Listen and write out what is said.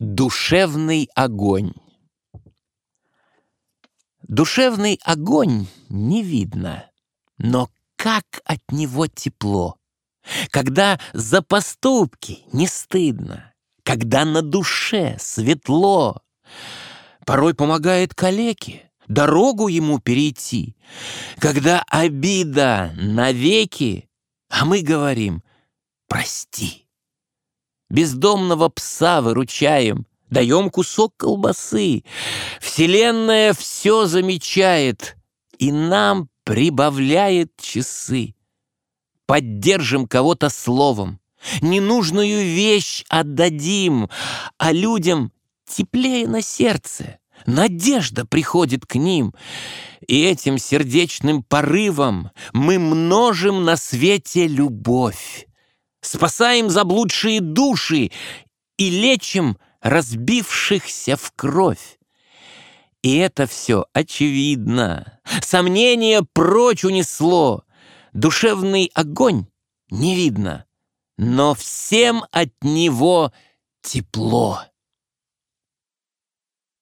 Душевный огонь Душевный огонь не видно, но как от него тепло. Когда за поступки не стыдно, когда на душе светло. Порой помогает калеке дорогу ему перейти, когда обида навеки, а мы говорим «прости». Бездомного пса выручаем, даем кусок колбасы. Вселенная все замечает и нам прибавляет часы. Поддержим кого-то словом, ненужную вещь отдадим, а людям теплее на сердце. Надежда приходит к ним, и этим сердечным порывом мы множим на свете любовь спасаем заблудшие души и лечим разбившихся в кровь. И это все очевидно. Сомнение прочь унесло. Душевный огонь не видно, но всем от него тепло.